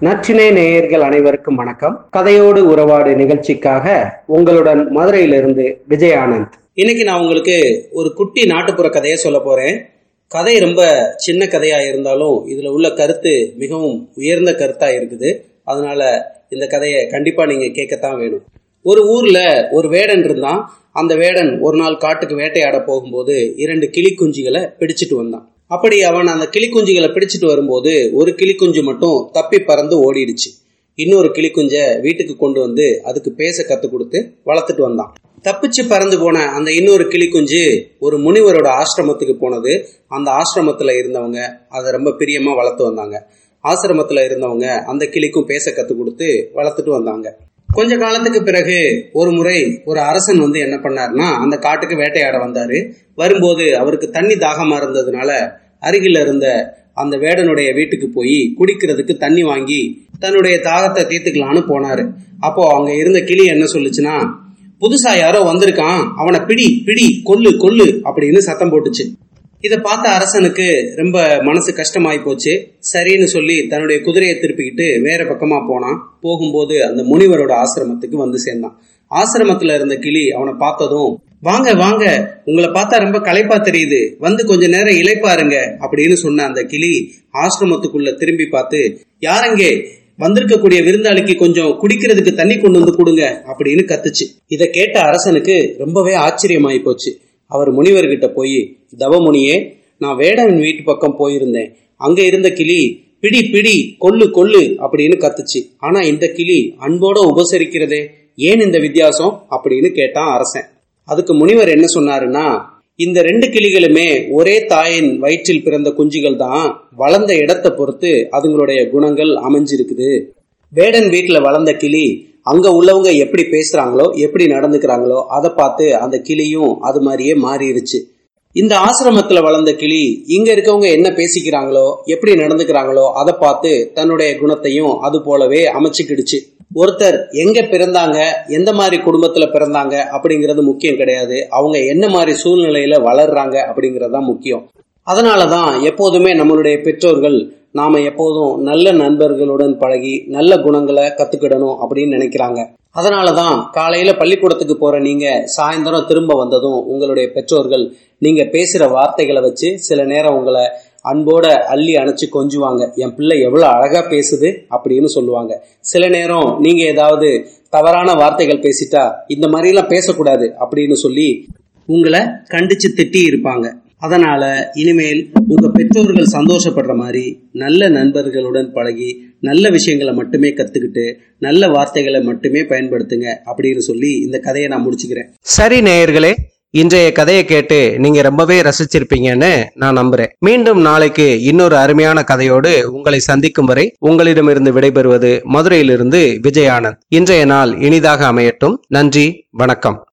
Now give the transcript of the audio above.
நற்றினை நேயர்கள் அனைவருக்கும் வணக்கம். கதையோடு உறவாடு நிகழ்ச்சிக்காக உங்களுடன் மதுரையிலிருந்து விஜய் ஆனந்த் இன்னைக்கு நான் உங்களுக்கு ஒரு குட்டி நாட்டுப்புற கதையை சொல்ல போறேன். கதை ரொம்ப சின்ன கதையா இருந்தாலும் இதுல உள்ள கருத்து மிகவும் உயர்ந்த கருத்தா இருக்குது. அதனால இந்த கதையை கண்டிப்பா நீங்க கேட்கத்தான் வேணும். ஒரு ஊர்ல ஒரு வேடன் இருந்தான். அந்த வேடன் ஒரு நாள் காட்டுக்கு வேட்டையாட போகும்போது இரண்டு கிளி குஞ்சுகளை பிடிச்சிட்டு வந்தான். அப்படி அவன் அந்த கிளிக்குஞ்சுகளை பிடிச்சிட்டு வரும்போது ஒரு கிளிக்குஞ்சு மட்டும் தப்பி பறந்து ஓடிடுச்சு. இன்னொரு கிளிக்குஞ்சை வீட்டுக்கு கொண்டு வந்து அதுக்கு பேச கத்து கொடுத்து வளர்த்துட்டு வந்தான். தப்பிச்சு பறந்து போன அந்த இன்னொரு கிளிக்குஞ்சு ஒரு முனிவரோட ஆசிரமத்துக்கு போனது. அந்த ஆசிரமத்துல இருந்தவங்க அதை ரொம்ப பிரியமா வளர்த்து வந்தாங்க. ஆசிரமத்துல இருந்தவங்க அந்த கிளிக்கும் பேச கத்து கொடுத்து வளர்த்துட்டு வந்தாங்க. கொஞ்ச காலத்துக்கு பிறகு ஒரு முறை ஒரு அரசன் வந்து என்ன பண்ணாருன்னா அந்த காட்டுக்கு வேட்டையாட வந்தாரு. வரும்போது அவருக்கு தண்ணி தாகமா இருந்ததுனால அருகில் இருந்த அந்த வேடனுடைய வீட்டுக்கு போய் குடிக்கிறதுக்கு தண்ணி வாங்கி தன்னுடைய தாகத்தை தீர்த்துக்கலான்னு போனாரு. அப்போ அங்க இருந்த கிளி என்ன சொல்லுச்சுன்னா புதுசா யாரோ வந்திருக்கான். அவனை பிடி பிடி கொல்லு கொல்லு அப்படின்னு சத்தம் போட்டுச்சு. இதை பார்த்த அரசனுக்கு ரொம்ப மனசு கஷ்டமாயி போச்சு. சரின்னு சொல்லி தன்னுடைய குதிரையை திருப்பிக்கிட்டு வேற பக்கமா போனான். போகும்போது அந்த முனிவரோட ஆசிரமத்துக்கு வந்து சேர்ந்தான். ஆசிரமத்துல இருந்த கிளி அவனை பார்த்ததும் வாங்க வாங்க உங்களை பார்த்தா ரொம்ப களைப்பா தெரியுது. வந்து கொஞ்ச நேரம் இழைப்பாருங்க அப்படின்னு சொன்ன அந்த கிளி ஆசிரமத்துக்குள்ள திரும்பி பார்த்து யாரங்கே வந்திருக்கக்கூடிய விருந்தாளிக்கு கொஞ்சம் குடிக்கிறதுக்கு தண்ணி கொண்டு வந்து கொடுங்க அப்படின்னு கத்துச்சு. இதை கேட்ட அரசனுக்கு ரொம்பவே ஆச்சரியமாயி போச்சு. அவர் முனிவர்கிட்ட போய் தவமுனியே நான் வேடன் வீட்டு பக்கம் போயிருந்தேன். அங்கே இருந்த கிளி பிடி பிடி கொல்லு கொல்லு அப்படின்னு கத்துச்சு. ஆனா இந்த கிளி அன்போட உபசரிக்கிறதே? ஏன் இந்த வித்தியாசம்? அப்படின்னு கேட்டான் அரசன். அதுக்கு முனிவர் என்ன சொன்னாருன்னா இந்த ரெண்டு கிளிகளுமே ஒரே தாயின் வயிற்றில் பிறந்த குஞ்சுகள் தான். வளர்ந்த இடத்தை பொறுத்து அதுங்களுடைய குணங்கள் அமைஞ்சிருக்குது. வேடன் வீட்டுல வளர்ந்த கிளி அங்க உள்ளவங்க எப்படி பேசுறாங்களோ எப்படி நடந்துக்கிறாங்களோ அதை பார்த்து அந்த கிளியும் அது மாதிரியே மாறிடுச்சு இந்த ஆசிரமத்துல வளர்ந்த கிளி இங்க இருக்கவங்க என்ன பேசிக்கிறாங்களோ எப்படி நடந்துக்கிறாங்களோ அதை பார்த்து தன்னுடைய குணத்தையும் அது போலவே அமைச்சுக்கிடுச்சு. ஒருத்தர் எங்க பிறந்தாங்க எந்த மாதிரி குடும்பத்துல பிறந்தாங்க அப்படிங்கிறது முக்கியம் கிடையாது. அவங்க என்ன மாதிரி சூழ்நிலையில வளர்றாங்க அப்படிங்கறது தான் முக்கியம். அதனாலதான் எப்போதுமே நம்மளுடைய பெற்றோர்கள் நாம எப்போதும் நல்ல நண்பர்களுடன் பழகி நல்ல குணங்களை கத்துக்கிடணும் அப்படின்னு நினைக்கிறாங்க. அதனாலதான் காலையில பள்ளிக்கூடத்துக்கு போற நீங்க சாயந்தரம் திரும்ப வந்ததும் உங்களுடைய பெற்றோர்கள் நீங்க பேசுற வார்த்தைகளை வச்சு சில நேரம் உங்களை அன்போட அள்ளி அணைச்சு கொஞ்சுவாங்க. என் பிள்ளை எவ்வளவு அழகா பேசுது அப்படின்னு சொல்லுவாங்க. சில நேரம் நீங்க ஏதாவது தவறான வார்த்தைகள் பேசிட்டா இந்த மாதிரி எல்லாம் பேசக்கூடாது அப்படின்னு சொல்லி உங்களை கண்டிச்சு திட்டி இருப்பாங்க. அதனால இனிமேல் உங்க பெற்றோர்கள் சந்தோஷப்படுற மாதிரி நல்ல நண்பர்களுடன் பழகி நல்ல விஷயங்களை மட்டுமே கத்துக்கிட்டு நல்ல வார்த்தைகளை மட்டுமே பயன்படுத்துங்க அப்படின்னு சொல்லி இந்த கதையை நான் முடிச்சுக்கிறேன். சரி நேயர்களே இன்றைய கதையை கேட்டு நீங்க ரொம்பவே ரசிச்சிருப்பீங்கன்னு நான் நம்புறேன். மீண்டும் நாளைக்கு இன்னொரு அருமையான கதையோடு உங்களை சந்திக்கும் வரை உங்களிடமிருந்து விடைபெறுவது மதுரையிலிருந்து விஜயானந்த். இன்றைய நாள் இனிதாக அமையட்டும். நன்றி வணக்கம்.